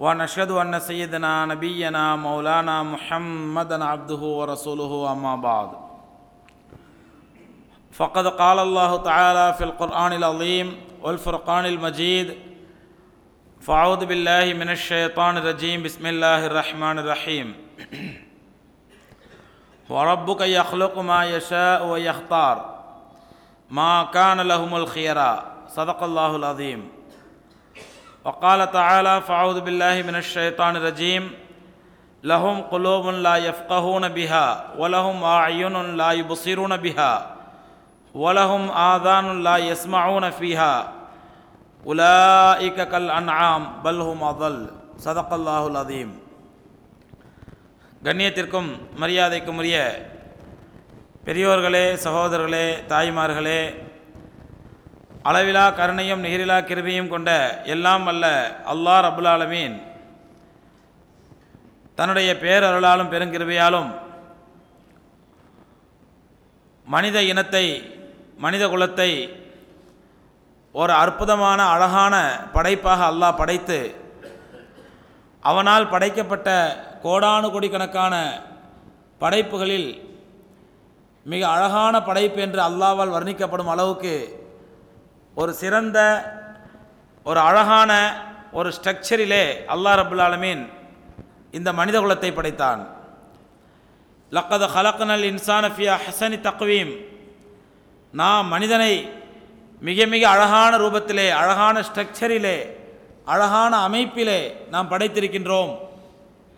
ونشهد أن سيدنا نبينا مولانا محمدا عبده ورسوله أما بعد. فقد قال الله تعالى في القرآن العظيم والفرقان المجيد فأعوذ بالله من الشيطان الرجيم بسم الله الرحمن الرحيم. وربك يخلق ما يشاء ويختار. ما كان لهم الخيرا صدق الله العظيم. وقال تعالى فأعوذ بالله من الشيطان الرجيم لهم قلوب لا يفقهون بها ولهم أعين لا يبصرون بها ولهم آذان لا يسمعون فيها أولئك كالأنعام بل هم أضل صدق الله العظيم கண்ணியத்திற்கும் மரியாதைக்கும் உரிய பெரியோர்களே சகோதரர்களே தாய்மார்களே அளவிலா கருணையும் நிகரிலா கிருபையும் கொண்ட எல்லாம் அல்ல அல்லாஹ் ரபுல் ஆலமீன். தன்னுடைய பேரருளாலும் பெருங்கிருபையாலும் மனித இனத்தை மனித குலத்தை ஒரு அற்புதமான அழகான படைப்பாக அல்லாஹ் படைத்து அவனால் படைக்கப்பட்ட கோடானு கோடிக்கணக்கான படைப்புகளில் மிக அழகான படைப்பு என்று அல்லாவால் வர்ணிக்கப்படும் அளவுக்கு ஒரு சிறந்த ஒரு அழகான ஒரு ஸ்ட்ரக்சரிலே அல்லாஹ் ரபுல் ஆலமீன் இந்த மனித குலத்தை படைத்தான். லக்கத ஹலக்கனல் இன்சானஃபியா ஹசனி தக்வீம். நாம் மனிதனை மிக மிக அழகான ரூபத்திலே அழகான ஸ்ட்ரக்சரிலே அழகான அமைப்பிலே நாம் படைத்திருக்கின்றோம்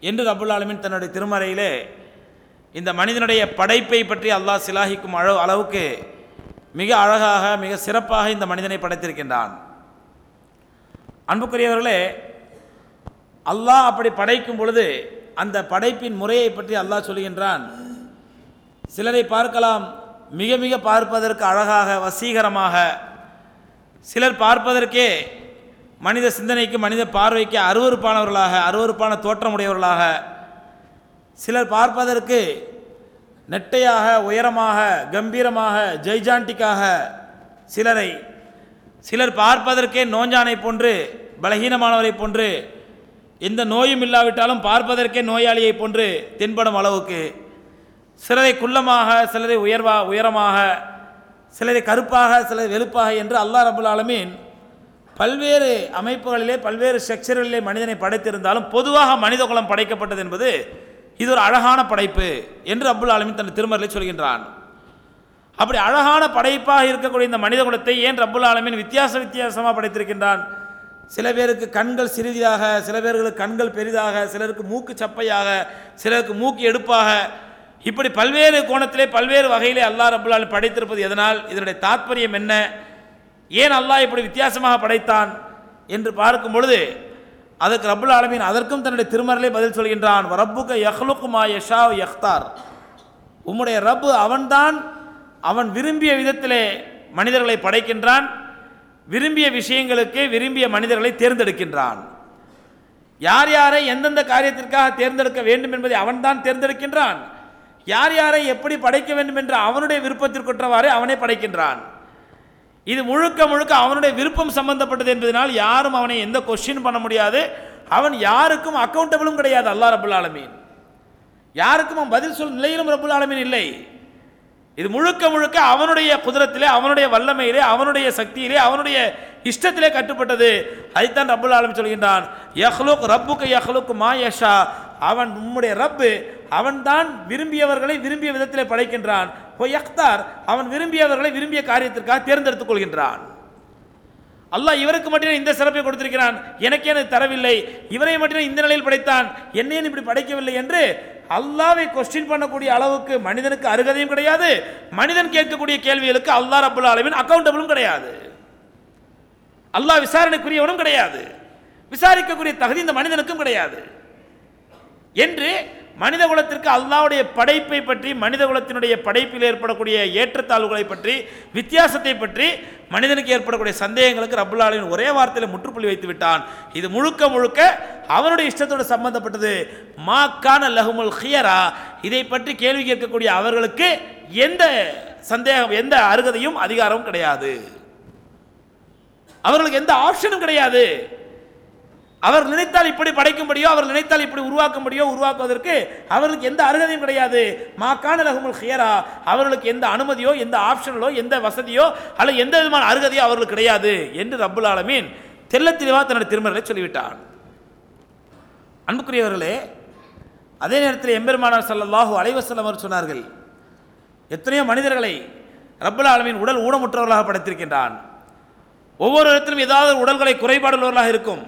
என்று ரபுல் ஆலமின் தன்னுடைய திருமறையிலே இந்த மனிதனுடைய படைப்பை பற்றி அல்லாஹ் சிலாகிக்கும் அளவு அளவுக்கு மிக அழகாக மிக சிறப்பாக இந்த மனிதனை படைத்திருக்கின்றான். அன்புக்குரியவர்களே அல்லாஹ் அப்படி படைக்கும் பொழுது அந்த படைப்பின் முறையை பற்றி அல்லாஹ் சொல்கின்றான். சிலரை பார்க்கலாம் மிக மிக பார்ப்பதற்கு அழகாக வசீகரமாக. சிலர் பார்ப்பதற்கே மனித சிந்தனைக்கு மனித பார்வைக்கு அருவறுப்பானவர்களாக அருவறுப்பான தோற்றமுடையவர்களாக. சிலர் பார்ப்பதற்கு நெட்டையாக உயரமாக கம்பீரமாக ஜெய்ஜாண்டிக்காக சிலரை சிலர் பார்ப்பதற்கே நோஞ்சானை போன்று பலகீனமானவரை போன்று எந்த நோயும் இல்லாவிட்டாலும் பார்ப்பதற்கே நோயாளியை போன்று தென்படும் அளவுக்கு சிலரை குள்ளமாக சிலரை உயர்வா உயரமாக சிலரை கருப்பாக சிலரை வெளுப்பாக என்று அல்லாஹ் ரபுல் ஆலமீன் பல்வேறு அமைப்புகளிலே பல்வேறு ஸ்ட்ரக்சர்களிலே மனிதனை படைத்திருந்தாலும் பொதுவாக மனித குலம் படைக்கப்பட்டது என்பது இது ஒரு அழகான படைப்பு என்று அப்துல் ஆலமின் தன் திருமறையில் சொல்கின்றான். அப்படி அழகான படைப்பாக இருக்கக்கூடிய இந்த மனித குலத்தை ஏன் ரப்புல் ஆலமின் வித்தியாச வித்தியாசமாக படைத்திருக்கின்றான்? சில பேருக்கு கண்கள் சிறிதாக சில பேர்களுக்கு கண்கள் பெரிதாக சிலருக்கு மூக்கு சப்பையாக சிலருக்கு மூக்கு எடுப்பாக. இப்படி பல்வேறு கோணத்திலே பல்வேறு வகையிலே அல்லாஹ் ரபுல் ஆலமின் படைத்திருப்பது எதனால்? இதனுடைய தாத்பரியம் என்ன? ஏன் அல்லாஹ் இப்படி வித்தியாசமாக படைத்தான்? என்று பார்க்கும் பொழுது அதற்கு ரப்புல் ஆலமீன் அதற்கும் தன்னுடைய திருமறையிலே பதில் சொல்கின்றான். ரப்புக்க யஹ்லுக்குமா யஷா யஹ்தார். உம்முடைய ரப்பு அவன்தான் அவன் விரும்பிய விதத்திலே மனிதர்களை படைக்கின்றான் விரும்பிய விஷயங்களுக்கு விரும்பிய மனிதர்களை தேர்ந்தெடுக்கின்றான். யார் யாரை எந்தெந்த காரியத்திற்காக தேர்ந்தெடுக்க வேண்டும் என்பதை அவன்தான் தேர்ந்தெடுக்கின்றான். யார் யாரை எப்படி படைக்க வேண்டும் என்று அவனுடைய விருப்பத்திற்குற்றவாறு அவனை படைக்கின்றான். இது முழுக்க முழுக்க அவனுடைய விருப்பம் சம்பந்தப்பட்டது என்பதனால் யாரும் அவனை எந்த கொஸ்டின் பண்ண முடியாது. அவன் யாருக்கும் அக்கௌண்டபிளும் கிடையாது அல்லா ரபுல் ஆலமீன். யாருக்கும் அவன் பதில் சொல் நிலையிலும் ரபுல் ஆலமீன் இல்லை. இது முழுக்க முழுக்க அவனுடைய குதிரத்திலே அவனுடைய வல்லமையிலே அவனுடைய சக்தியிலே அவனுடைய இஷ்டத்திலே கட்டுப்பட்டது. அதைத்தான் ரபுல் ஆலமி சொல்கின்றான். யஹ்லுக் ரப்புக்கு யஹ்லுக் மா யஷா. அவன் உம்முடைய ரப்பு அவன்தான் விரும்பியவர்களை விரும்பிய விதத்தில் படைக்கின்றான். அக்தார் அவன் விரும்பியவர்களை விரும்பிய காரியத்திற்காக தேர்ந்தெடுத்துக் கொள்கின்றான். அல்லாஹ் இவருக்கு மட்டும் இந்த சிறப்பை கொடுத்திருக்கிறான். எனக்கே எனக்கு தரவில்லை. இவரை மட்டும் இந்த நிலையில் படைத்தான். என்னையும் இப்படி படைக்கவில்லை என்று அல்லாவை கொஸ்டின் பண்ணக்கூடிய அளவுக்கு மனிதனுக்கு அருகதையும் கிடையாது. மனிதன் கேட்கக்கூடிய கேள்விகளுக்கு அல்லாஹ் ரபுல் அளவின் அக்கௌண்டபிளும் கிடையாது. அல்லாஹ் விசாரணைக்குரியவனும் கிடையாது. விசாரிக்கக்கூடிய தகுதி இந்த மனிதனுக்கும் கிடையாது. என்று மனித குலத்திற்கு அல்லாவுடைய படைப்பை பற்றி மனித குலத்தினுடைய படைப்பில் ஏற்படக்கூடிய ஏற்றத்தாழ்வுகளை பற்றி வித்தியாசத்தை பற்றி மனிதனுக்கு ஏற்படக்கூடிய சந்தேகங்களுக்கு ரபுல்லாலின் ஒரே வார்த்தையில் முற்றுப்புள்ளி வைத்து விட்டான். இது முழுக்க முழுக்க அவனுடைய இஷ்டத்தோடு சம்பந்தப்பட்டது. மாக்கான லஹுமுல் ஹியரா. இதை பற்றி கேள்வி கேட்கக்கூடிய அவர்களுக்கு எந்த சந்தேகம் எந்த அருகதையும் அதிகாரமும் கிடையாது. அவர்களுக்கு எந்த ஆப்ஷனும் கிடையாது. அவர் நினைத்தால் இப்படி படைக்க முடியும் அவர் நினைத்தால் இப்படி உருவாக்க முடியும் உருவாக்குவதற்கு அவர்களுக்கு எந்த அருகதையும் கிடையாது. மாக்கான லகுமுல் ஹியரா அவர்களுக்கு எந்த அனுமதியோ எந்த ஆப்ஷனலோ எந்த வசதியோ அல்லது எந்த விதமான அருகதையோ அவர்களுக்கு கிடையாது என்று ரப்புல் ஆலமீன் தெல்ல தெளிவாக தன்னுடைய திருமணத்தை சொல்லிவிட்டான் அன்புக்குரியவர்களே அதே நேரத்தில் எம்பெருமானார் ஸல்லல்லாஹு அலைவசல்லம் அவர் சொன்னார்கள் எத்தனையோ மனிதர்களை ரப்புல் ஆலமீன் உடல் ஊனமுற்றவர்களாக படைத்திருக்கின்றான். ஒவ்வொரு இடத்திலும் ஏதாவது ஒரு உடல்களை குறைபாடுள்ளவர்களாக இருக்கும்.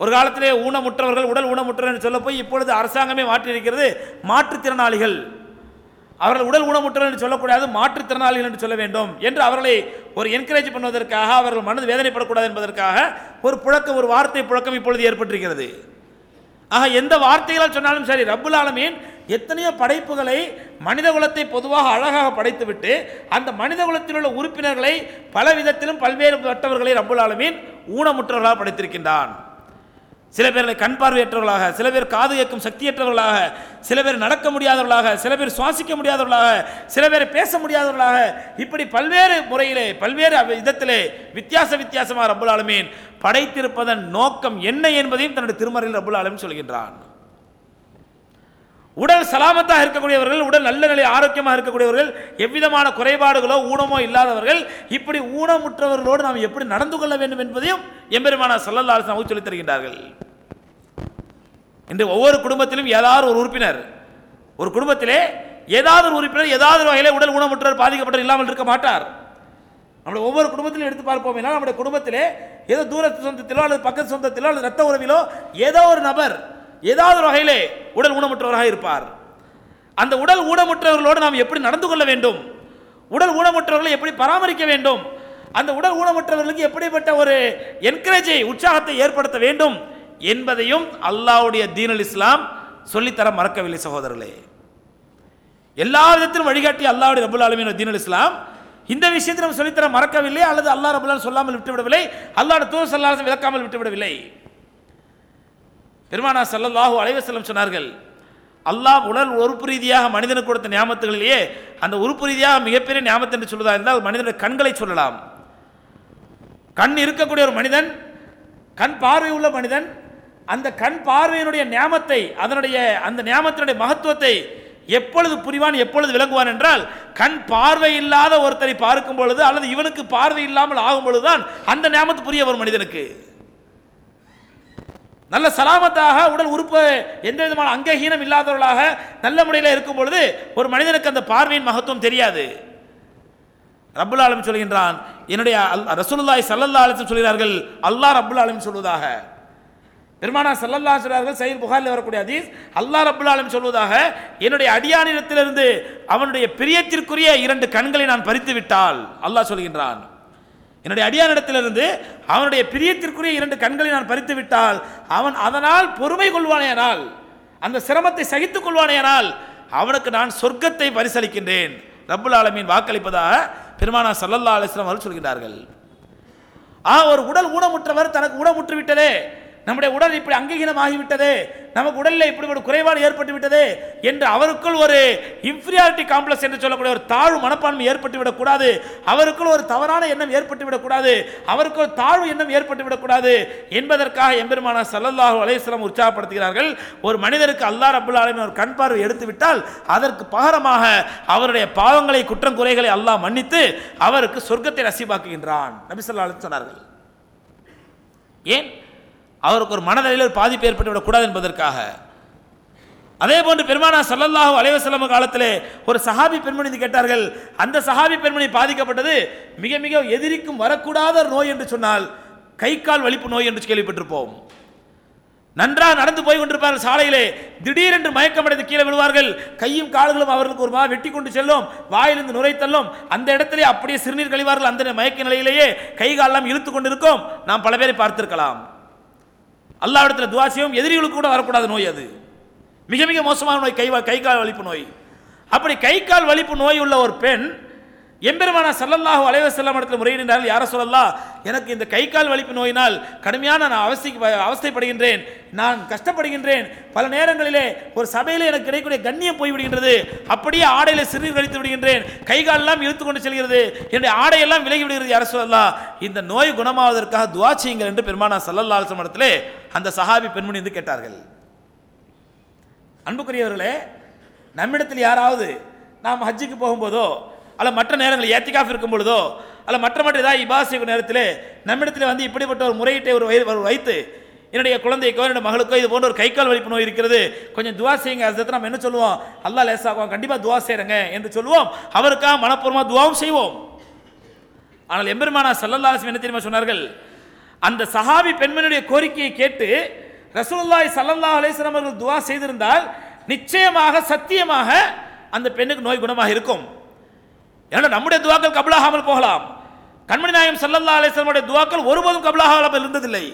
ஒரு காலத்திலே ஊனமுற்றவர்கள் உடல் ஊனமுற்றவர் என்று சொல்ல போய் இப்பொழுது அரசாங்கமே மாற்றியிருக்கிறது. மாற்றுத்திறனாளிகள். அவர்கள் உடல் ஊனமுற்றவர் என்று சொல்லக்கூடாது மாற்றுத்திறனாளிகள் என்று சொல்ல வேண்டும் என்று அவர்களை ஒரு என்கரேஜ் பண்ணுவதற்காக அவர்கள் மனது வேதனைப்படக்கூடாது என்பதற்காக ஒரு புழக்கம் ஒரு வார்த்தை புழக்கம் இப்பொழுது ஏற்பட்டிருக்கிறது. ஆக எந்த வார்த்தைகளால் சொன்னாலும் சரி ரப்புல் ஆலமீன் எத்தனையோ படைப்புகளை மனித குலத்தை பொதுவாக அழகாக படைத்துவிட்டு அந்த மனித குலத்தில் உள்ள உறுப்பினர்களை பல விதத்திலும் பல்வேறு பட்டவர்களை ரப்புல் ஆலமீன் ஊனமுற்றவர்களாக படைத்திருக்கின்றான். சில பேர்களை கண் பார்வையற்றவர்களாக சில பேர் காது கேட்கும் சக்தியற்றவர்களாக சில பேர் நடக்க முடியாதவர்களாக சில பேர் சுவாசிக்க முடியாதவர்களாக சில பேர் பேச முடியாதவர்களாக இப்படி பல்வேறு முறையிலே பல்வேறு விதத்திலே வித்தியாச வித்தியாசமாக ரபுல் ஆலமீன் படைத்திருப்பதன் நோக்கம் என்ன என்பதையும் தன்னுடைய திருமறையில் ரபுல் ஆலமின் சொல்கின்றான். உடல் சலாமத்தாக இருக்கக்கூடியவர்கள் உடல் நல்ல நிலை ஆரோக்கியமாக இருக்கக்கூடியவர்கள் எவ்விதமான குறைபாடுகளோ ஊனமோ இல்லாதவர்கள் இப்படி ஊனமுற்றவர்களோடு நாம் எப்படி நடந்து கொள்ள வேண்டும் என்பதையும் எம்பெருமான சல்லல்லா நமக்கு சொல்லித் தருகின்றார்கள். இன்று ஒவ்வொரு குடும்பத்திலும் ஏதாவது ஒரு உறுப்பினர் ஒரு குடும்பத்திலே ஏதாவது ஒரு உறுப்பினர் ஏதாவது ஒரு வகையில் உடல் ஊனமுற்றவர் பாதிக்கப்பட்டவர் இல்லாமல் இருக்க மாட்டார். நம்முடைய ஒவ்வொரு குடும்பத்திலும் எடுத்து பார்ப்போம் என்றால் நம்முடைய குடும்பத்திலே ஏதோ தூர சொந்தத்திலோ அல்லது பக்கத்து சொந்தத்திலோ அல்லது ரத்த உறவிலோ ஏதோ ஒரு நபர் ஏதாவது ஒரு வகையிலே உடல் ஊனமுற்றவராக இருப்பார். அந்த உடல் ஊனமுற்றவர்களோடு நாம் எப்படி நடந்து கொள்ள வேண்டும்? உடல் ஊனமுற்றவர்களை எப்படி பராமரிக்க வேண்டும்? அந்த உடல் ஊனமுற்றவர்களுக்கு எப்படிப்பட்ட ஒரு என்கரேஜை உற்சாகத்தை ஏற்படுத்த வேண்டும் என்பதையும் அல்லாவுடைய தீனல் இஸ்லாம் சொல்லித்தர மறக்கவில்லை சகோதரர்களே. எல்லா விதத்திலும் வழிகாட்டி அல்லாவுடைய ரபுல் ஆலமின் தீனல் இஸ்லாம் இந்த விஷயத்தை நம்ம சொல்லித்தர மறக்கவில்லை அல்லது அல்லாஹ் ரபுல்லான் சொல்லாமல் விட்டுவிடவில்லை. அல்லாஹ் தூர் சொல்லாமல் விளக்காமல் விட்டுவிடவில்லை. பெருமானா ஸல்லல்லாஹு அலைவசல்லம் சொன்னார்கள் அல்லாஹ் உடல் உறுப்பு ரீதியாக மனிதனுக்கு கொடுத்த ஞாபகத்துகளிலேயே அந்த உறுப்பு ரீதியாக மிகப்பெரிய ஞாபகத்தை என்று சொல்வதாக இருந்தால் மனிதனுடைய கண்களை சொல்லலாம். கண் இருக்கக்கூடிய ஒரு மனிதன் கண் பார்வை உள்ள மனிதன் அந்த கண் பார்வையினுடைய ஞாபத்தை அதனுடைய அந்த ஞாபகத்தினுடைய மகத்துவத்தை எப்பொழுது புரிவான் எப்பொழுது விளங்குவான் என்றால் கண் பார்வை இல்லாத ஒருத்தரை பார்க்கும் பொழுது அல்லது இவனுக்கு பார்வை இல்லாமல் ஆகும் பொழுதுதான் அந்த ஞாபகத்து புரிய ஒரு மனிதனுக்கு. நல்ல சலாமத்தாக உடல் உறுப்பு எந்த விதமான அங்கஹீனம் இல்லாதவர்களாக நல்ல முறையில் இருக்கும் பொழுது ஒரு மனிதனுக்கு அந்த பார்வையின் மகத்துவம் தெரியாது. ரப்புல் ஆலம் சொல்கின்றான் என்னுடைய அல்- ரசூலுல்லாஹி ஸல்லல்லாஹு அலைஹி சொல்கிறார்கள் அல்லாஹ் ரப்புல் ஆலம் சொல்வதாக. பெருமானா சல்லல்லா சொல்கிறார்கள் சயில் புகாரில் வரக்கூடிய அதீஸ் அல்லாஹ் ரப்புல் ஆலம் சொல்வதாக. என்னுடைய அடியானிடத்திலிருந்து அவனுடைய பிரியத்திற்குரிய இரண்டு கண்களை நான் பறித்து விட்டால் அல்லாஹ் சொல்கின்றான். என்னுடைய அடியானிடத்திலிருந்து அவனுடைய பிரியத்திற்குரிய இரண்டு கண்களை நான் பறித்து விட்டால் அவன் அதனால் பொறுமை கொள்வானேயானால் அந்த சிரமத்தை சகித்துக் கொள்வானேயானால் அவனுக்கு நான் சொர்க்கத்தை பரிசளிக்கின்றேன். ரப்புல் ஆலமீன் வாக்களிப்பதாக பெருமானா சல்லல்லா அலிஸ்லாம் அவர்கள் சொல்கிறார்கள் ஆ ஒரு உடல் ஊனமுற்றவர் தனக்கு ஊனமுற்று விட்டதே நம்முடைய உடல் இப்படி அங்கீகீனமாகிவிட்டது நமக்கு உடலில் இப்படி ஒரு குறைபாடு ஏற்பட்டுவிட்டது என்று அவருக்குள் ஒரு இன்ஃபீரியாரிட்டி காம்ப்ளெக்ஸ் என்று சொல்லக்கூடிய ஒரு தாழ்வு மனப்பான்மை ஏற்பட்டு விடக்கூடாது அவருக்குள் ஒரு தவறான எண்ணம் ஏற்பட்டு விடக்கூடாது அவருக்கு ஒரு தாழ்வு எண்ணம் ஏற்பட்டு விடக்கூடாது என்பதற்காக எம்பெருமான சல்லல்லாஹு அலையம் உற்சாகப்படுத்துகிறார்கள். ஒரு மனிதருக்கு அல்லாஹ் அபுல் ஆலமின் ஒரு கண் பார்வை எடுத்து விட்டால் அதற்கு பகரமாக அவருடைய பாவங்களை குற்றம் குறைகளை அல்லாஹ் மன்னித்து அவருக்கு சொர்க்கத்தை நசீபாக்குகின்றான். நபி சொன்னார்கள். ஏன்? அவருக்கு ஒரு மனநிலையில் ஒரு பாதிப்பு ஏற்பட்டு விடக்கூடாது என்பதற்காக. அதே போன்று பெருமானா ஸல்லல்லாஹு அலைஹி காலத்திலே ஒரு சஹாபி பெண்மணி கேட்டார்கள் அந்த சஹாபி பெண்மணி பாதிக்கப்பட்டது மிக மிக எதிரிக்கும் வரக்கூடாத ஒரு நோய் என்று சொன்னால் கை கால் வலிப்பு நோய் என்று கேள்விப்பட்டிருப்போம். நன்றாக நடந்து போய் கொண்டிருப்பார்கள் சாலையிலே திடீரென்று மயக்கமடைந்து கீழே விழுவார்கள் கையும் கால்களும் அவர்களுக்கு ஒரு மா வெட்டி கொண்டு செல்லும் வாயிலிருந்து நுரை தள்ளும் அந்த இடத்திலே அப்படியே சிறுநீர் கழிவார்கள் அந்த மயக்க நிலையிலேயே கை காலெல்லாம் இழுத்து கொண்டிருக்கும் நாம் பல பேரை பார்த்திருக்கலாம். அல்லாவிடத்தில் துவா செய்யும் எதிரிகளுக்கு கூட வரக்கூடாத நோய் அது. மிக மிக மோசமான நோய் கை கை கால் வலிப்பு நோய். அப்படி கை கால் வலிப்பு நோய் உள்ள ஒரு பெண் எம்பெருமான சல்லல்லாஹு அலைவ செல்லம் இடத்துல முறையிட்டார்கள் யார சொல்லலாம் எனக்கு இந்த கை கால் வலிப்பு நோயினால் கடுமையான நான் அவஸ்தை அவஸ்தைப்படுகின்றேன் நான் கஷ்டப்படுகின்றேன். பல நேரங்களிலே ஒரு சபையில் எனக்கு கிடைக்கக்கூடிய கண்ணியம் போய்விடுகின்றது. அப்படியே ஆடையில் சிறுநீர் கழித்து விடுகின்றேன். கை காலெல்லாம் இழுத்து கொண்டு செல்கிறது. என்னுடைய ஆடையெல்லாம் விலகி விடுகிறது யார சொல்லலாம் இந்த நோய் குணமாவதற்காக துவா செய்யுங்கள் என்று பெருமானா சல்லல்லா அலுவலம் அந்த சஹாபி பெண்மணி வந்து கேட்டார்கள். அன்புக்குரியவர்களே நம்மிடத்தில் யாராவது நாம் ஹஜ்ஜுக்கு போகும்போதோ அல்ல மற்ற நேரங்களில் ஏத்திகாஃப் இருக்கும் பொழுதோ அல்ல மற்ற மற்ற ஏதாவது இபாஸ் நேரத்தில் நம்மிடத்தில் வந்து இப்படிப்பட்ட ஒரு முறையீட்டை ஒரு வய- ஒரு வைத்து என்னுடைய குழந்தைக்கோ என்னுடைய மகளுக்கோ இது போன்ற ஒரு கை கால் வலிப்பு நோய் இருக்கிறது கொஞ்சம் துவா செய்யுங்க. அதை நம்ம என்ன சொல்லுவோம்? அல்லா லேசாகும் கண்டிப்பாக துவா செய்கிறேங்க என்று சொல்லுவோம். அவருக்காக மனப்பூர்வமாக துவாவும் செய்வோம். ஆனால் எம்பெருமானா சல்லல்லாஹு என்ன தெரியுமா சொன்னார்கள்? அந்த சஹாபி பெண்மணியுடைய கோரிக்கையை கேட்டு ரசூலுல்லாஹி ஸல்லல்லாஹு அலேஸ்வரம் அவர்கள் துவா செய்திருந்தால் நிச்சயமாக சத்தியமாக அந்த பெண்ணுக்கு நோய் குணமாக இருக்கும். ஏன்னா நம்முடைய துவாக்கள் கபலாகாமல் போகலாம். கண்மணி நாயம் சல்லல்லா அலிஸ்லமுடைய துவாக்கள் ஒருபோதும் கபலாகாமல் இருந்ததில்லை.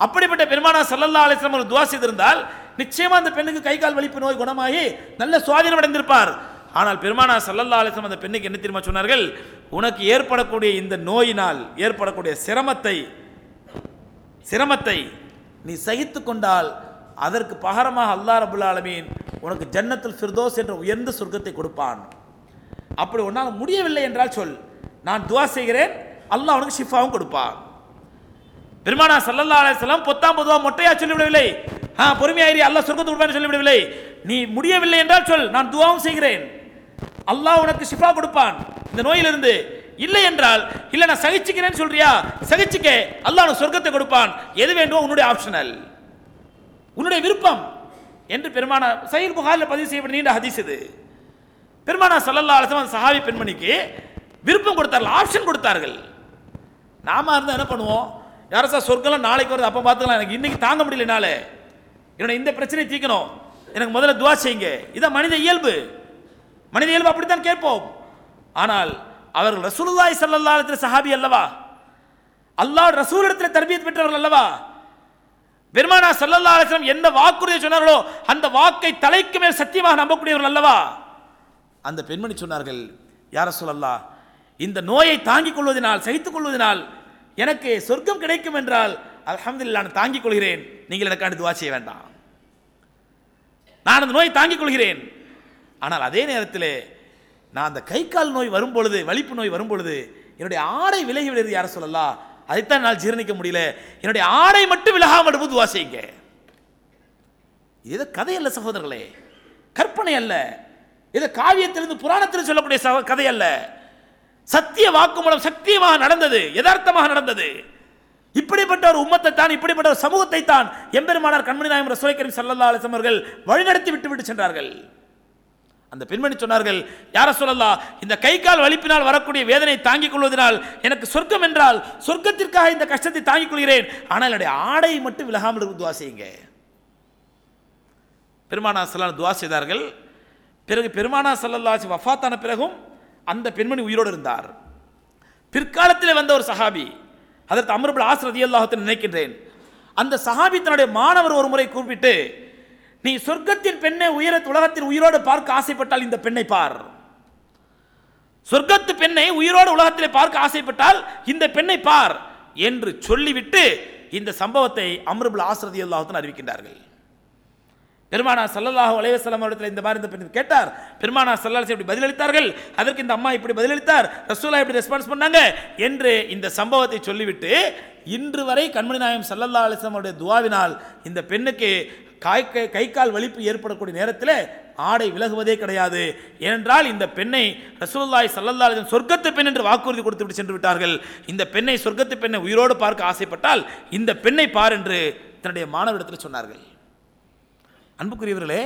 அப்படிப்பட்ட பெருமானா சல்லல்லா அலிஸ்லாம் அவர்கள் துவா செய்திருந்தால் நிச்சயமாக அந்த பெண்ணுக்கு கை கால் வலிப்பு நோய் குணமாகி நல்ல சுவாதீனம் அடைந்திருப்பார் ஆனால் பெருமானா சல்லல்லா அலிஸ்லாம் அந்த பெண்ணுக்கு என்ன தெரியுமா சொன்னார்கள்? உனக்கு ஏற்படக்கூடிய இந்த நோயினால் ஏற்படக்கூடிய சிரமத்தை சிரமத்தை நீ சகித்து கொண்டால் அதற்கு பகரமாக அல்லா ரபுல் ஆலமீன் உனக்கு ஜன்னத்தில் ஃபிர்தோஸ் என்ற உயர்ந்த சொர்க்கத்தை கொடுப்பான். அப்படி உன்னால் முடியவில்லை என்றால் சொல். நான் துவா செய்கிறேன் அல்லாஹ் உனக்கு ஷிஃபாவும் கொடுப்பான். பெருமானா சல்லல்லா அலிஸ்லாம் பொத்தாம் பொதுவாக மொட்டையா சொல்லிவிடவில்லை. ஆ பொறுமையாயிரி அல்லாஹ் சொர்க்கத்தை கொடுப்பான்னு சொல்லிவிடவில்லை. நீ முடியவில்லை என்றால் சொல் நான் துவாவும் செய்கிறேன். அல்லாஹ் உனக்கு ஷிஃபா கொடுப்பான். இந்த நோயிலிருந்து இல்லை என்றால் இல்ல நான் சகிச்சுக்கிறேன்னு சொல்றியா? சகிச்சுக்க. அல்லாஹ் சொர்க்கத்தை கொடுப்பான். எது வேண்டுமோ உன்னுடைய ஆப்ஷனல் உன்னுடைய விருப்பம். என்று பெருமான சயில் புகாரில் பதிவு செய்யப்பட்ட நீண்ட ஹதீஸ் இது. பெருமானா சல்லல்லா அலசம் அந்த சஹாபி பெண்மணிக்கு விருப்பம் கொடுத்தார்கள் ஆப்ஷன் கொடுத்தார்கள். நாம இருந்தால் என்ன பண்ணுவோம்? யாரும் சார் சொர்க்கம்லாம் நாளைக்கு வருது அப்போ பார்த்துக்கலாம். எனக்கு இன்னைக்கு தாங்க முடியல என்னோட இந்த பிரச்சனையை தீர்க்கணும். எனக்கு முதல்ல துவா செய்யுங்க. இதான் மனித இயல்பு. மனித இயல்பு அப்படித்தான் கேட்போம். ஆனால் அவர்கள் ரசூலுல்லாய் ஸல்லல்லாஹு அலைஹி சஹாபி அல்லவா? அல்லாஹ் ரசூலிடத்தில் தர்பியத் பெற்றவர்கள் அல்லவா? பெருமானா சல்லல்லா அலைஹி என்ன எந்த வாக்குறுதியை சொன்னார்களோ அந்த வாக்கை தலைக்கு மேல் சத்தியமாக நம்பக்கூடியவர்கள் அல்லவா? அந்த பெண்மணி சொன்னார்கள் யார சொல்லல்லா இந்த நோயை தாங்கிக் கொள்வதனால் சகித்துக் கொள்வதனால் எனக்கு சொர்க்கம் கிடைக்கும் என்றால் அல்ஹம்துலில்லாஹ் நான் தாங்கிக் கொள்கிறேன். நீங்கள் எனக்கு அடுத்து செய்ய வேண்டாம். நான் அந்த நோயை தாங்கிக் கொள்கிறேன். ஆனால் அதே நேரத்தில் நான் அந்த கை கால் நோய் வரும் பொழுது வலிப்பு நோய் வரும் பொழுது என்னுடைய ஆடை விலகி விடுறது யார சொல்லலாம் அதைத்தான் என்னால் ஜீரணிக்க முடியல. என்னுடைய ஆடை மட்டும் விலகாமல் இருப்பது துவா செய்யுங்க. இது கதை அல்ல சகோதரர்களே. கற்பனை அல்ல. இது காவியத்திலிருந்து புராணத்தில் சொல்லக்கூடிய சக- கதை அல்ல. சத்திய வாக்குமூலம் சத்தியமாக நடந்தது யதார்த்தமாக நடந்தது. இப்படிப்பட்ட ஒரு உம்மத்தை தான் இப்படிப்பட்ட ஒரு சமூகத்தை தான் எம்பெருமானார் கண்மணி நாயம் ரசோலை கரீம் சல்லல்லா அலிசம் அவர்கள் வழிநடத்தி விட்டு விட்டு சென்றார்கள். அந்த பெண்மணி சொன்னார்கள் யார சொல்லலாம் இந்த கை கால் வலிப்பினால் வரக்கூடிய வேதனை தாங்கிக் கொள்வதனால் எனக்கு சொர்க்கம் என்றால் சொர்க்கத்திற்காக இந்த கஷ்டத்தை தாங்கிக் கொள்கிறேன். ஆனால் என்னுடைய ஆடை மட்டும் விலகாமல் இருக்கும் துவா செய்யுங்க. பெருமானா சல்லா துவா செய்தார்கள். பிறகு பெருமானா சல்லல்லாசி வஃபாத்தான பிறகும் அந்த பெண்மணி உயிரோடு இருந்தார். பிற்காலத்தில் வந்த ஒரு சஹாபி அதற்கு அமர்புல் ஆசிரதி அல்லாஹத்தை நினைக்கின்றேன். அந்த சஹாபி தன்னுடைய மாணவர் ஒரு முறை கூப்பிட்டு நீ சொர்க்கத்தின் பெண்ணை உயர உலகத்தில் உயிரோடு பார்க்க ஆசைப்பட்டால் இந்த பெண்ணை பார். சொர்க்கத்து பெண்ணை உயிரோடு உலகத்தில் பார்க்க ஆசைப்பட்டால் இந்த பெண்ணை பார் என்று சொல்லிவிட்டு இந்த சம்பவத்தை அம்ருபுல் ஆசிரதி அல்லாஹத்தின் அறிவிக்கின்றார்கள். பெருமானா சல்லல்லாஹு அலைவசல்லம் வஸல்லம் இந்த மாதிரி இந்த பெண் கேட்டார். பெருமானா சல்லல்லாஹு இப்படி பதிலளித்தார்கள்? அதற்கு இந்த அம்மா இப்படி பதிலளித்தார். ரசூலா இப்படி ரெஸ்பான்ஸ் பண்ணாங்க? என்று இந்த சம்பவத்தை சொல்லிவிட்டு இன்று வரை கண்மணி நாயம் சல்லல்லா அலைஹி அவருடைய துவாவினால் இந்த பெண்ணுக்கு காய் கை- கால் வலிப்பு ஏற்படக்கூடிய நேரத்தில் ஆடை விலகுவதே கிடையாது. ஏனென்றால் இந்த பெண்ணை ரசூல்லாய் சல்லல்லாஜன் சொர்க்கத்து பெண் என்று வாக்குறுதி கொடுத்துவிட்டு சென்று விட்டார்கள் இந்த பெண்ணை சொர்க்கத்து பெண்ணை உயிரோடு பார்க்க ஆசைப்பட்டால் இந்த பெண்ணை பார் என்று தன்னுடைய மாணவரிடத்தில் சொன்னார்கள். அன்புக்குரியவர்களே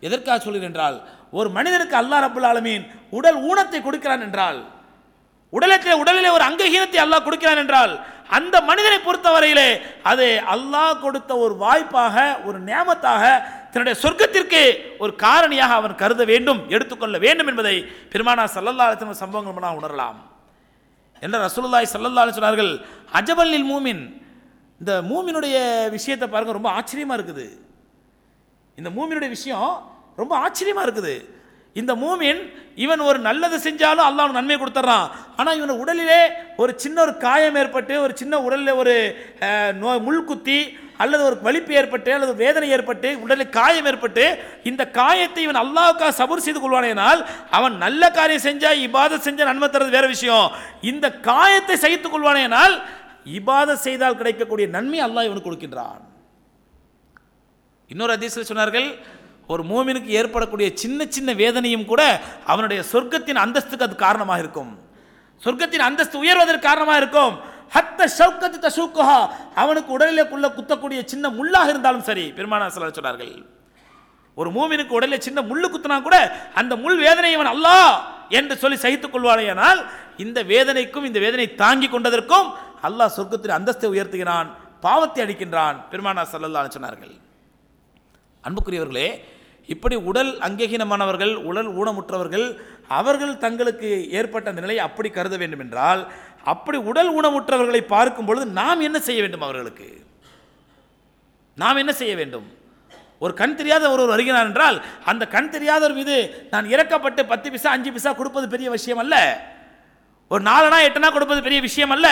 எதற்காக சொல்கிறேன் என்றால் ஒரு மனிதனுக்கு அல்லாஹ் அபுல் ஆலமீன் உடல் ஊனத்தை கொடுக்கிறான் என்றால் உடலுக்கு உடலிலே ஒரு அங்கஹீனத்தை அல்லாஹ் கொடுக்கிறான் என்றால் அந்த மனிதனை பொறுத்தவரையிலே அது அல்லாஹ் கொடுத்த ஒரு வாய்ப்பாக ஒரு நியமத்தாக தன்னுடைய சொர்க்கத்திற்கு ஒரு காரணியாக அவன் கருத வேண்டும் எடுத்துக்கொள்ள வேண்டும் என்பதை பெருமானா சல்லல்லா அலிஸ்லம் சம்பவங்கள் மூலம் உணரலாம். என்ற ரசூலுல்லாஹி சல்லல்லா சொன்னார்கள் அஜபல்லில் மூமின். இந்த மூமினுடைய விஷயத்தை பாருங்க ரொம்ப ஆச்சரியமாக இருக்குது. இந்த மூமினுடைய விஷயம் ரொம்ப ஆச்சரியமாக இருக்குது. இந்த மூமின் இவன் ஒரு நல்லது செஞ்சாலும் அல்லாஹ் அவனுக்கு நன்மை கொடுத்துட்றான் ஆனால் இவன் உடலிலே ஒரு சின்ன ஒரு காயம் ஏற்பட்டு ஒரு சின்ன உடலில் ஒரு நோய் முள்குத்தி அல்லது ஒரு வலிப்பு ஏற்பட்டு அல்லது வேதனை ஏற்பட்டு உடலில் காயம் ஏற்பட்டு இந்த காயத்தை இவன் அல்லாவுக்காக சபூர் செய்து கொள்வானேனால் அவன் நல்ல காரியம் செஞ்சால் இபாதத் செஞ்சால் நன்மை தரது வேறு விஷயம். இந்த காயத்தை சகித்துக் கொள்வானேனால் இபாதத் செய்தால் கிடைக்கக்கூடிய நன்மை அல்லாஹ் இவனுக்கு கொடுக்கின்றான். இன்னொரு அதிசயில் சொன்னார்கள் ஒரு மூமினுக்கு ஏற்படக்கூடிய சின்ன சின்ன வேதனையும் கூட அவனுடைய சொர்க்கத்தின் அந்தஸ்துக்கு அது காரணமாக இருக்கும். சொர்க்கத்தின் அந்தஸ்து உயர்வதற்கு காரணமாக இருக்கும். ஹத்த ஷவுக்கத்து தசூக்குஹா அவனுக்கு உடலிலேக்குள்ள குத்தக்கூடிய சின்ன முள்ளாக இருந்தாலும் சரி பெருமானா சிலர் சொன்னார்கள். ஒரு மூமினுக்கு உடலில் சின்ன முள்ளு குத்தினா கூட அந்த முள் வேதனை இவன் அல்லாஹ் என்று சொல்லி சகித்துக் கொள்வானேயானால் இந்த வேதனைக்கும் இந்த வேதனை தாங்கி கொண்டதற்கும் அல்லாஹ் சொர்க்கத்தின் அந்தஸ்தை உயர்த்துகிறான் பாவத்தை அடிக்கின்றான் பெருமானா சல்லல்லா சொன்னார்கள். அன்புக்குரியவர்களே இப்படி உடல் அங்கீகீனமானவர்கள் உடல் ஊனமுற்றவர்கள் அவர்கள் தங்களுக்கு ஏற்பட்ட அந்த நிலையை அப்படி கருத வேண்டும் என்றால் அப்படி உடல் ஊனமுற்றவர்களை பார்க்கும் பொழுது நாம் என்ன செய்ய வேண்டும் அவர்களுக்கு? நாம் என்ன செய்ய வேண்டும்? ஒரு கண் தெரியாத ஒருவர் வருகிறார் என்றால் அந்த கண் தெரியாதவர் மீது நான் இறக்கப்பட்டு பத்து பிசா அஞ்சு பிசா கொடுப்பது பெரிய விஷயம் அல்ல. ஒரு நாலனா எட்டனா கொடுப்பது பெரிய விஷயம் அல்ல.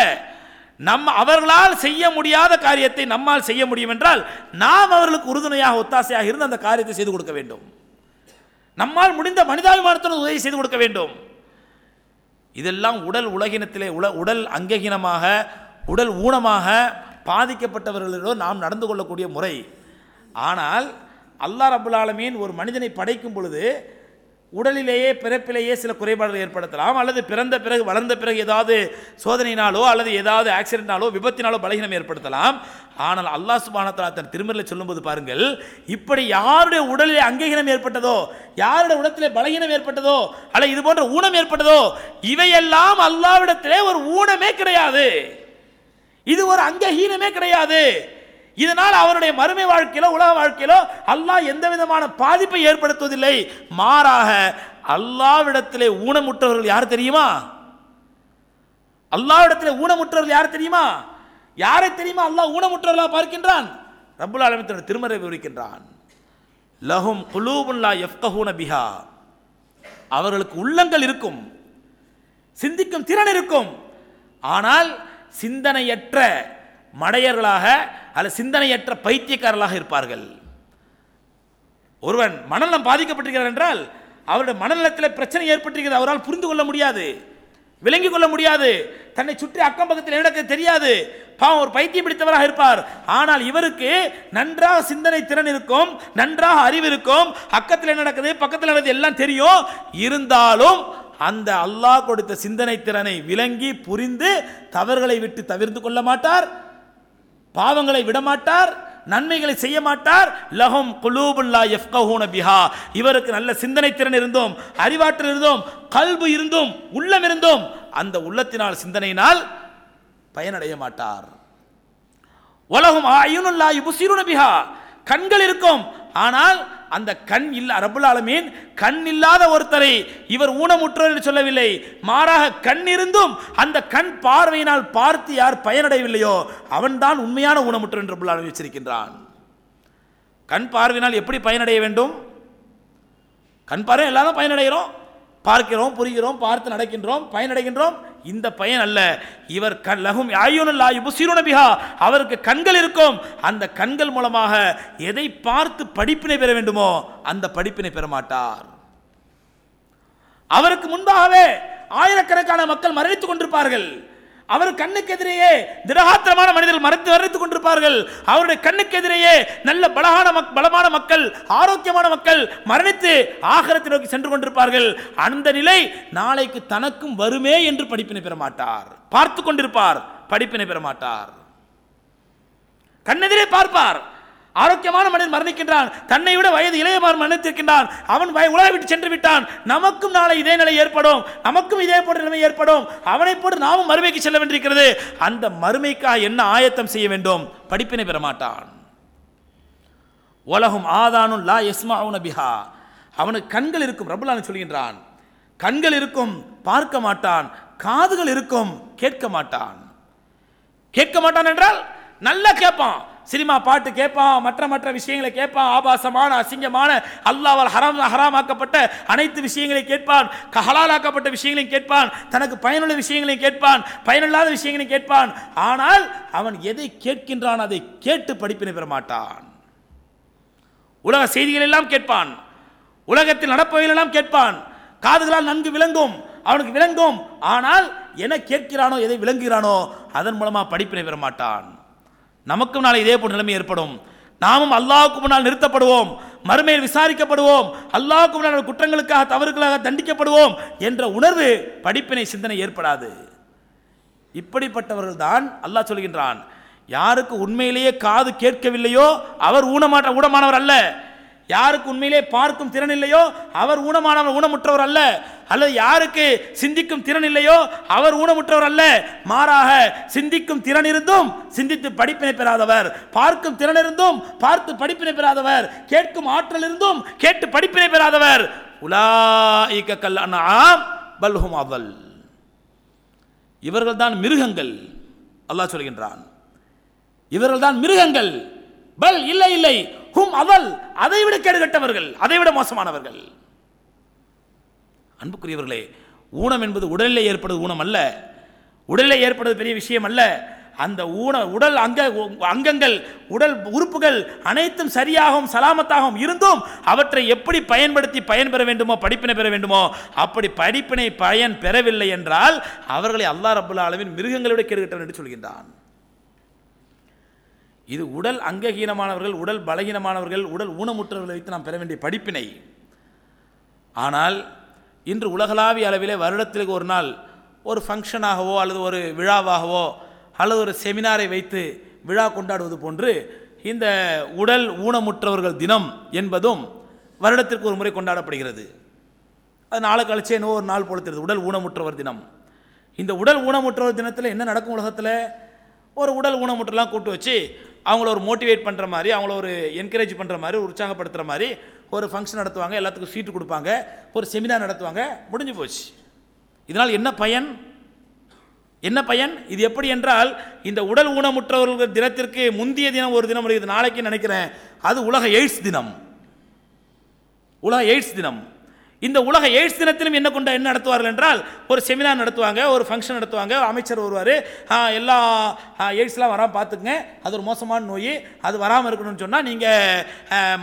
நம்ம அவர்களால் செய்ய முடியாத காரியத்தை நம்மால் செய்ய முடியும் என்றால் நாம் அவர்களுக்கு உறுதுணையாக ஒத்தாசையாக இருந்து அந்த காரியத்தை செய்து கொடுக்க வேண்டும். நம்மால் முடிந்த மனிதாபிமானத்துடன் உதவி செய்து கொடுக்க வேண்டும். இதெல்லாம் உடல் உலகினத்திலே உல உடல் அங்ககீனமாக உடல் ஊனமாக பாதிக்கப்பட்டவர்களிடம் நாம் நடந்து கொள்ளக்கூடிய முறை. ஆனால் அல்லாஹ் ரபுல் ஆலமீன் ஒரு மனிதனை படைக்கும் பொழுது உடலிலேயே பிறப்பிலேயே சில குறைபாடுகள் ஏற்படுத்தலாம். அல்லது பிறந்த பிறகு வளர்ந்த பிறகு ஏதாவது சோதனையினாலோ அல்லது ஏதாவது ஆக்சிடென்ட்னாலோ விபத்தினாலோ பலகீனம் ஏற்படுத்தலாம். ஆனால் அல்லாஹ் சுபானத்தலா தன் திருமறையில் சொல்லும்போது பாருங்கள் இப்படி யாருடைய உடலில் அங்ககீனம் ஏற்பட்டதோ யாருடைய உடத்திலே பலகீனம் ஏற்பட்டதோ அல்ல இது போன்ற ஊனம் ஏற்பட்டதோ இவையெல்லாம் அல்லாவிடத்திலே ஒரு ஊனமே கிடையாது. இது ஒரு அங்கஹீனமே கிடையாது. இதனால் அவருடைய மறுமை வாழ்க்கையிலோ உலக வாழ்க்கையிலோ அல்லாஹ் எந்த விதமான பாதிப்பை ஏற்படுத்துவதில்லை. மாறாக அல்லாவிடத்திலே ஊனமுற்றவர்கள் யார் தெரியுமா? அல்லாவிடத்திலே ஊனமுற்றவர்கள் யார் தெரியுமா? யாரை தெரியுமா அல்லாஹ் ஊனமுற்றவர்களாக பார்க்கின்றான்? ரபுல் ஆலமத்தினுடைய திருமறை விவரிக்கின்றான். லஹும் குலூபுல்லா எஃப்கஹூன பிஹா. அவர்களுக்கு உள்ளங்கள் இருக்கும். சிந்திக்கும் திறன் இருக்கும். ஆனால் சிந்தனையற்ற மடையர்களாக அல்ல சிந்தனையற்ற பைத்தியக்காரர்களாக இருப்பார்கள். ஒருவன் மனநலம் பாதிக்கப்பட்டிருக்கிறார் என்றால் அவருடைய மனநலத்தில் பிரச்சனை ஏற்பட்டிருக்கிறது அவரால் புரிந்து கொள்ள முடியாது விளங்கிக் கொள்ள முடியாது தன்னை சுற்றி அக்கம் பக்கத்தில் என்ன தெரியாது பாவம் ஒரு பைத்தியம் பிடித்தவராக இருப்பார். ஆனால் இவருக்கு நன்றாக சிந்தனை திறன் இருக்கும் நன்றாக அறிவு இருக்கும் அக்கத்தில் என்ன நடக்குது பக்கத்தில் நடக்குது எல்லாம் தெரியும். இருந்தாலும் அந்த அல்லாஹ் கொடுத்த சிந்தனை திறனை விளங்கி புரிந்து தவறுகளை விட்டு தவிர்த்து கொள்ள மாட்டார். பாவங்களை விடமாட்டார் நன்மைகளை செய்ய மாட்டார் லஹும் குலூபுல்லா எஃப்கஹூன பிஹா. இவருக்கு நல்ல சிந்தனை திறன் இருந்தும் அறிவாற்றல் இருந்தும் கல்பு இருந்தும் உள்ளம் இருந்தும் அந்த உள்ளத்தினால் சிந்தனையினால் பயனடைய மாட்டார். உலகம் ஆயுனுல்லா யுபுசிருன பிஹா. கண்கள் இருக்கும் ஆனால் அந்த கண் இல்ல ரப்புல் ஆலமீன் கண் இல்லாத ஒருத்தரை இவர் ஊனமுற்றோர் என்று சொல்லவில்லை. மாறாக கண் இருந்தும் அந்த கண் பார்வையினால் பார்த்து யார் பயனடையவில்லையோ அவன்தான் உண்மையான ஊனமுற்றோர் என்று ரப்புல் ஆலமீன் வச்சிருக்கின்றான். கண் பார்வையினால் எப்படி பயனடைய வேண்டும்? கண் பார்வை எல்லாரும் பயனடைகிறோம். பார்க்கிறோம் புரிகிறோம் பார்த்து நடக்கின்றோம் பயனடைகின்றோம். இந்த பயன் அல்ல. இவர் கண் லகும் ஆயுனல்லா யுபுசிருன பிஹா. அவருக்கு கண்கள் இருக்கும். அந்த கண்கள் மூலமாக எதை பார்த்து படிப்பினை பெற வேண்டுமோ அந்த படிப்பினை பெற மாட்டார். அவருக்கு முன்பாகவே ஆயிரக்கணக்கான மக்கள் மரணித்துக் கொண்டிருப்பார்கள். அவர் கண்ணுக்கு எதிரேயே திரகாத்திரமான மனிதர்கள் மறைத்து மறைத்துக் கொண்டிருப்பார்கள். அவருடைய கண்ணுக்கு எதிரேயே நல்ல பலமான மக் பலமான மக்கள் ஆரோக்கியமான மக்கள் மரணித்து ஆகரத்தை நோக்கி சென்று கொண்டிருப்பார்கள். அந்த நிலை நாளைக்கு தனக்கும் வருமே என்று படிப்பினை பெற மாட்டார் பார்த்து கொண்டிருப்பார் படிப்பினை பெற மாட்டார் கண்ணெதிரே பார்ப்பார். ஆரோக்கியமான மனிதன் மரணிக்கின்றான். தன்னை விட வயது இளையமார் மரணித்திருக்கின்றான். அவன் வய உலகை விட்டு சென்று விட்டான். நமக்கும் நாளை இதே நிலை ஏற்படும். நமக்கும் இதே போன்ற நிலைமை ஏற்படும். அவனை போட்டு நாமும் மறுமைக்கு செல்ல வேண்டியிருக்கிறது. அந்த மறுமைக்காக என்ன ஆயத்தம் செய்ய வேண்டும்? படிப்பினை பெற மாட்டான் உலகும் ஆதானும் லா எஸ்மா பிஹா. அவனுக்கு கண்கள் இருக்கும். ரபுல்லான் சொல்கின்றான். கண்கள் இருக்கும் பார்க்க மாட்டான். காதுகள் இருக்கும் கேட்க மாட்டான். கேட்க மாட்டான் என்றால் நல்லா கேட்பான். சினிமா பாட்டு கேட்பான் மற்ற மற்ற விஷயங்களை கேட்பான் ஆபாசமான அசிங்கமான அல்லாவால் ஹராம் ஹராமாக்கப்பட்ட அனைத்து விஷயங்களை கேட்பான் க- ஹலாலாக்கப்பட்ட விஷயங்களையும் கேட்பான் தனக்கு பயனுள்ள விஷயங்களையும் கேட்பான் பயனில்லாத விஷயங்களையும் கேட்பான். ஆனால் அவன் எதை கேட்கின்றான் அதை கேட்டு படிப்பினை பெற மாட்டான் உலக செய்திகள் எல்லாம் கேட்பான். உலகத்தில் நடப்பவைகள் எல்லாம் கேட்பான். காதுகளால் நன்கு விளங்கும் அவனுக்கு விளங்கும். ஆனால் என கேட்கிறானோ எதை விளங்குகிறானோ அதன் மூலமாக படிப்பினை பெற மாட்டான் நமக்கும் நாளை இதே போன்ற நிலைமை ஏற்படும். நாமும் அல்லாவுக்கு முன்னால் நிறுத்தப்படுவோம். மறுமையில் விசாரிக்கப்படுவோம். அல்லாவுக்கு முன்னால் குற்றங்களுக்காக தவறுகளாக தண்டிக்கப்படுவோம் என்ற உணர்வு படிப்பினை சிந்தனை ஏற்படாது. இப்படிப்பட்டவர்கள் தான் அல்லாஹ் சொல்கின்றான். யாருக்கு உண்மையிலேயே காது கேட்கவில்லையோ அவர் ஊனமாட்ட ஊனமானவர் அல்ல. யாருக்கு உண்மையிலே பார்க்கும் திறன் இல்லையோ? அவர் ஊனமானவர் ஊனமுற்றவர் அல்ல. அல்லது யாருக்கு சிந்திக்கும் திறன் இல்லையோ? அவர் ஊனமுற்றவர் அல்ல. மாறாக சிந்திக்கும் திறன் இருந்தும் சிந்தித்து படிப்பினை பெறாதவர். பார்க்கும் திறன் இருந்தும் பார்த்து படிப்பினை பெறாதவர். கேட்கும் ஆற்றல் இருந்தும் கேட்டு படிப்பினை பெறாதவர். உலாயிக்க கல் அன்ஆம் பல்ஹும் அவல். இவர்கள் தான் மிருகங்கள் அல்லாஹ் சொல்கின்றான். இவர்கள் தான் மிருகங்கள் பல் இல்லை இல்லை. ஹும் அவல் அதை விட கேடுகட்டவர்கள் அதை விட மோசமானவர்கள். அன்புக்குரியவர்களே ஊனம் என்பது உடலிலே ஏற்படுவது ஊனம் அல்ல. உடலில் ஏற்படுவது பெரிய விஷயம் அல்ல. அந்த ஊன உடல் அங்க அங்கங்கள் உடல் உறுப்புகள் அனைத்தும் சரியாகவும் சலாமத்தாகவும் இருந்தும் அவற்றை எப்படி பயன்படுத்தி பயன் பெற வேண்டுமோ படிப்பினை பெற வேண்டுமோ அப்படி படிப்பினை பயன் பெறவில்லை என்றால் அவர்களை அல்லா ரபுல்லா அளவின் மிருகங்களோட விட கேடுகட்டவன் என்று சொல்கின்றான். இது உடல் அங்ககீனமானவர்கள் உடல் பலகீனமானவர்கள் உடல் ஊனமுற்றவர்களை வைத்து நாம் பெற வேண்டிய படிப்பினை. ஆனால் இன்று உலகளாவிய அளவிலே வருடத்திற்கு ஒரு நாள் ஒரு ஃபங்க்ஷனாகவோ அல்லது ஒரு விழாவாகவோ அல்லது ஒரு செமினாரை வைத்து விழா கொண்டாடுவது போன்று இந்த உடல் ஊனமுற்றவர்கள் தினம் என்பதும் வருடத்திற்கு ஒரு முறை கொண்டாடப்படுகிறது. அது நாளை கழிச்சே இன்னும் ஒரு நாள் போல தெரியுது உடல் ஊனமுற்றவர் தினம். இந்த உடல் ஊனமுற்றவர் தினத்தில் என்ன நடக்கும் உலகத்தில்? ஒரு உடல் ஊனமுற்றலாம் கூட்டு வச்சு அவங்கள ஒரு மோட்டிவேட் பண்ணுற மாதிரி அவங்கள ஒரு என்கரேஜ் பண்ணுற மாதிரி உற்சாகப்படுத்துகிற மாதிரி ஒரு ஃபங்க்ஷன் நடத்துவாங்க எல்லாத்துக்கும் சீட்டு கொடுப்பாங்க ஒரு செமினார் நடத்துவாங்க முடிஞ்சு போச்சு. இதனால் என்ன பயன்? என்ன பயன்? இது எப்படி என்றால் இந்த உடல் ஊனமுற்றவர்கள் தினத்திற்கு முந்திய தினம் ஒரு தினம் இருக்குது நாளைக்கு நினைக்கிறேன் அது உலக எய்ட்ஸ் தினம். உலக எய்ட்ஸ் தினம். இந்த உலக எய்ட்ஸ் தினத்திலும் என்ன கொண்ட என்ன நடத்துவார்கள் என்றால் ஒரு செமினார் நடத்துவாங்க ஒரு ஃபங்க்ஷன் நடத்துவாங்க அமைச்சர் வருவார். எல்லா எய்ட்ஸ்லாம் வராமல் பார்த்துக்குங்க. அது ஒரு மோசமான நோய். அது வராமல் இருக்கணும்னு சொன்னால் நீங்கள்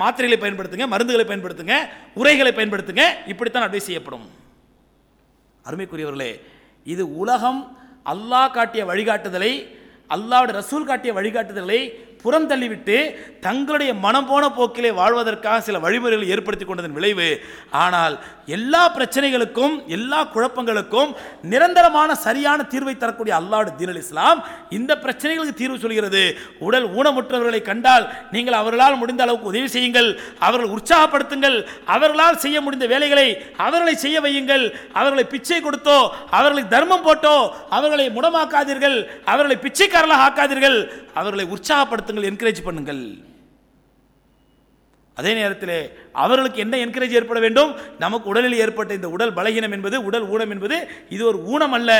மாத்திரைகளை பயன்படுத்துங்க மருந்துகளை பயன்படுத்துங்க உரைகளை பயன்படுத்துங்க. இப்படித்தான் அட்வைஸ் செய்யப்படும். அருமைக்குரியவர்களே இது உலகம் அல்லாஹ் காட்டிய வழிகாட்டுதலை அல்லாஹ்வுடைய ரசூல் காட்டிய வழிகாட்டுதலை புறம் தள்ளிவிட்டு தங்களுடைய மனம் போன போக்கிலே வாழ்வதற்காக சில வழிமுறைகளை ஏற்படுத்தி கொண்டதன் விளைவு. ஆனால் எல்லா பிரச்சனைகளுக்கும் எல்லா குழப்பங்களுக்கும் நிரந்தரமான சரியான தீர்வை தரக்கூடிய அல்லாடு தீனல் இஸ்லாம் இந்த பிரச்சனைகளுக்கு தீர்வு சொல்கிறது. உடல் ஊனமுற்றவர்களை கண்டால் நீங்கள் அவர்களால் முடிந்த அளவுக்கு உதவி செய்யுங்கள். அவர்கள் உற்சாகப்படுத்துங்கள். அவர்களால் செய்ய முடிந்த வேலைகளை அவர்களை செய்ய வையுங்கள். அவர்களை பிச்சை கொடுத்தோ அவர்களை தர்மம் போட்டோ அவர்களை முடமாக்காதீர்கள். அவர்களை பிச்சைக்காரர்களாக ஆக்காதீர்கள். அவர்களை உற்சாகப்படுத்துங்கள். என்கரேஜ் பண்ணுங்கள். அதே நேரத்தில் அவர்களுக்கு என்ன என்கரேஜ் ஏற்பட வேண்டும்? நமக்கு உடலில் ஏற்பட்ட இந்த உடல் பலகீனம் என்பது உடல் ஊனம் என்பது இது ஒரு ஊனம் அல்ல.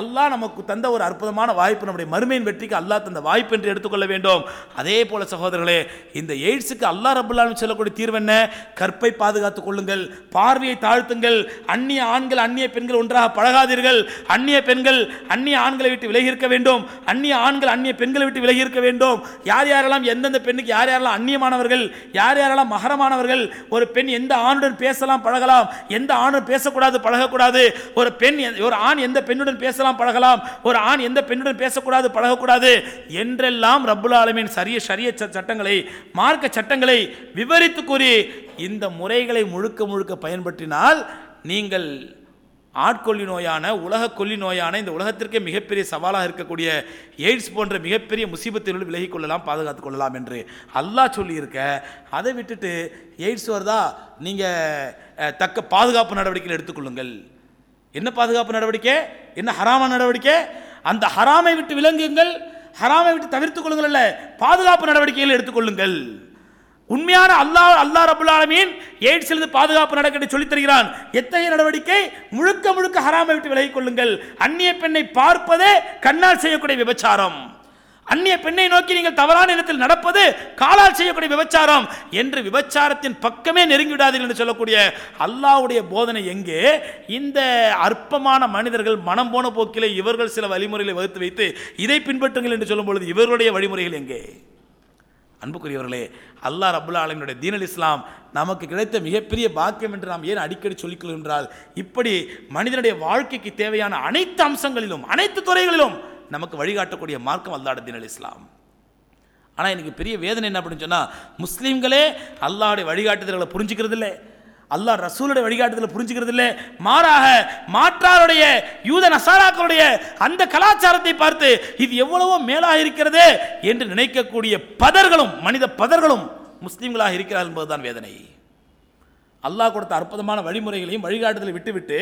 அல்லாஹ் நமக்கு தந்த ஒரு அற்புதமான வாய்ப்பு நம்முடைய மறுமையின் வெற்றிக்கு அல்லாஹ் தந்த வாய்ப்பு என்று எடுத்துக்கொள்ள வேண்டும். அதே போல சகோதரர்களே இந்த எய்ட்ஸுக்கு அல்லாஹ் ரபுல்லாலும் சொல்லக்கூடிய தீர்வு என்ன? கற்பை பாதுகாத்துக் கொள்ளுங்கள் பார்வையை தாழ்த்துங்கள். அந்நிய ஆண்கள் அந்நிய பெண்கள் ஒன்றாக பழகாதீர்கள். அந்நிய பெண்கள் அந்நிய ஆண்களை விட்டு விலகி இருக்க வேண்டும். அந்நிய ஆண்கள் அந்நிய பெண்களை விட்டு விலகி இருக்க வேண்டும். யார் யாரெல்லாம் எந்தெந்த பெண்ணுக்கு யார் யாரெல்லாம் அந்நியமானவர்கள் யார் யாரெல்லாம் மகரமானவர்கள் ஒரு பெண் எந்த ஆணுடன் பேசலாம் பழகலாம்? எந்த ஆணுடன் பேசக்கூடாது பழகக்கூடாது? ஒரு பெண் எ- ஒரு ஆண் எந்த பெண்ணுடன் பேசலாம் பழகலாம்? ஒரு ஆண் எந்த பெண்ணுடன் பேசக்கூடாது பழகக்கூடாது? என்றெல்லாம் ரப்புல் ஆலமின் சரிய சரிய ச- சட்டங்களை மார்க்க சட்டங்களை விவரித்து கூறி இந்த முறைகளை முழுக்க முழுக்க பயன்படுத்தினால் நீங்கள் ஆட்கொல்லி நோயான உலக கொல்லி நோயான இந்த உலகத்திற்கே மிகப்பெரிய சவாலாக இருக்கக்கூடிய எய்ட்ஸ் போன்ற மிகப்பெரிய முசீபத்திலிருந்து விலகிக் கொள்ளலாம் பாதுகாத்து கொள்ளலாம் என்று அல்லாஹ் சொல்லியிருக்க. அதை விட்டுட்டு எய்ட்ஸ் வருதா? நீங்கள் தக்க பாதுகாப்பு நடவடிக்கைகள் எடுத்துக்கொள்ளுங்கள் என்ன பாதுகாப்பு நடவடிக்கை? என்ன ஹராம நடவடிக்கை? அந்த ஹராமை விட்டு விலங்குங்கள் ஹராமை விட்டு தவிர்த்து கொள்ளுங்கள் அல்ல பாதுகாப்பு நடவடிக்கைகள் எடுத்துக்கொள்ளுங்கள் உண்மையான அல்லாஹ் அல்லாஹ் ரபுல் ஆலமீன் எய்ட்ஸிலிருந்து பாதுகாப்பு நடக்கட்டு சொல்லித் தருகிறான். எத்தகைய நடவடிக்கை? முழுக்க முழுக்க ஹராமை விட்டு விலகிக் கொள்ளுங்கள். அந்நிய பெண்ணை பார்ப்பதே கண்ணால் செய்யக்கூடிய விபச்சாரம். அந்நிய பெண்ணை நோக்கி நீங்கள் தவறான இடத்தில் நடப்பது காலால் செய்யக்கூடிய விபச்சாரம் என்று விபச்சாரத்தின் பக்கமே நெருங்கி விடாதீர்கள் என்று சொல்லக்கூடிய அல்லாஹ்வுடைய போதனை எங்கே? இந்த அற்பமான மனிதர்கள் மனம் போன போக்கிலே இவர்கள் சில வழிமுறைகளை வகுத்து வைத்து இதை பின்பற்றுங்கள் என்று சொல்லும் பொழுது இவர்களுடைய வழிமுறைகள் எங்கே? அன்புக்குரியவர்களே அல்லாஹ் ரபுல்லா ஆலமினுடைய தீனல் இஸ்லாம் நமக்கு கிடைத்த மிகப்பெரிய பாக்கியம் என்று நாம் ஏன் அடிக்கடி சொல்லிக்கொள்கின்றால் இப்படி மனிதனுடைய வாழ்க்கைக்கு தேவையான அனைத்து அம்சங்களிலும் அனைத்து துறைகளிலும் நமக்கு வழிகாட்டக்கூடிய மார்க்கம் அல்லாட தீனல் இஸ்லாம். ஆனால் எனக்கு பெரிய வேதனை என்ன அப்படின்னு சொன்னால் முஸ்லீம்களே அல்லாவுடைய வழிகாட்டுதல்களை புரிஞ்சுக்கிறது இல்லை அல்லாஹ் ரசூலுடைய வழிகாட்டுதலை புரிஞ்சுக்கிறது இல்லை மாறாக மாற்றாருடைய யூத நசாராக்களுடைய அந்த கலாச்சாரத்தை பார்த்து இது எவ்வளவோ மேலாக இருக்கிறது என்று நினைக்கக்கூடிய பதர்களும் மனித பதர்களும் முஸ்லீம்களாக இருக்கிறார் என்பதுதான் வேதனை. அல்லாஹ் கொடுத்த அற்புதமான வழிமுறைகளையும் வழிகாட்டுதலை விட்டுவிட்டு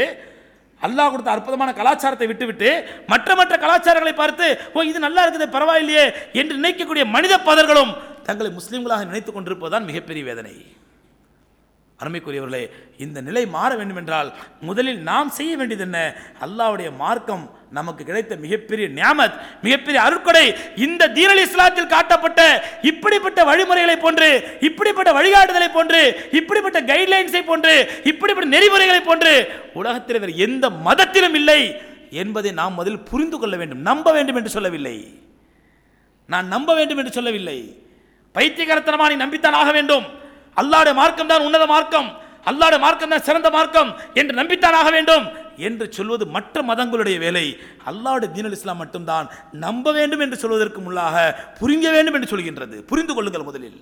அல்லாஹ் கொடுத்த அற்புதமான கலாச்சாரத்தை விட்டுவிட்டு மற்ற மற்ற கலாச்சாரங்களை பார்த்து ஓ இது நல்லா இருக்குது பரவாயில்லையே என்று நினைக்கக்கூடிய மனித பதர்களும் தங்களை முஸ்லீம்களாக நினைத்துக் கொண்டிருப்பதுதான் மிகப்பெரிய வேதனை. அருமைக்குரியவர்களே இந்த நிலை மாற வேண்டுமென்றால் முதலில் நாம் செய்ய வேண்டியது என்ன? அல்லாவுடைய மார்க்கம் நமக்கு கிடைத்த மிகப்பெரிய நியாமத் மிகப்பெரிய அருட்கொடை. இந்த தீரல் இஸ்லாத்தில் காட்டப்பட்ட இப்படிப்பட்ட வழிமுறைகளை போன்று இப்படிப்பட்ட வழிகாட்டுதலை போன்று இப்படிப்பட்ட கைட்லைன்ஸை போன்று இப்படிப்பட்ட நெறிமுறைகளை போன்று உலகத்தில் வேறு எந்த மதத்திலும் இல்லை என்பதை நாம் முதலில் புரிந்து கொள்ள வேண்டும். நம்ப வேண்டும் என்று சொல்லவில்லை. நான் நம்ப வேண்டும் என்று சொல்லவில்லை. பைத்தியகரத்தனமா நீ நம்பித்தான் ஆக வேண்டும். அல்லாட மார்க்கம் தான் உன்னத மார்க்கம். அல்லாட மார்க்கம் தான் சிறந்த மார்க்கம் என்று நம்பித்தான் ஆக வேண்டும் என்று சொல்வது மற்ற மதங்களுடைய வேலை. அல்லாவுடைய தீனல் இஸ்லாம் மட்டும்தான் நம்ப வேண்டும் என்று சொல்வதற்கு முன்னாக புரிங்க வேண்டும் என்று சொல்கின்றது. புரிந்து கொள்ளுங்கள் முதலில்.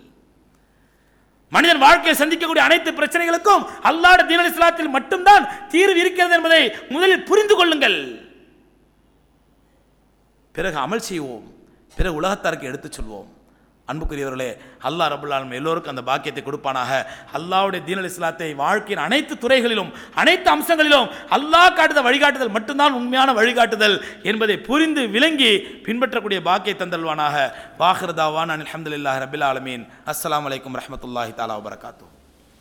மனிதன் வாழ்க்கையை சந்திக்கக்கூடிய அனைத்து பிரச்சனைகளுக்கும் அல்லாட தீனல் இஸ்லாத்தில் மட்டும்தான் தீர்வு இருக்கிறது என்பதை முதலில் புரிந்து கொள்ளுங்கள். பிறகு அமல் செய்வோம். பிறகு உலகத்தாருக்கு எடுத்துச் சொல்வோம். அன்புக்குரியவர்களே அல்லாஹ் ரபுல் எல்லோருக்கும் அந்த பாக்கியத்தை கொடுப்பானாக. அல்லாவுடைய தீனல் இஸ்லாத்தை வாழ்க்கையின் அனைத்து துறைகளிலும் அனைத்து அம்சங்களிலும் அல்லாஹ் காட்டுத வழிகாட்டுதல் மட்டும்தான் உண்மையான வழிகாட்டுதல் என்பதை புரிந்து விளங்கி பின்பற்றக்கூடிய பாக்கியை தந்தல்வானாக. வாஹிரதாவான் அல்ஹம்துலில்லாஹி ரபில் ஆலமீன். அஸ்லாம் வலைக்கம் ரஹமத்துல்லாஹி தாலா வரகாத்தூ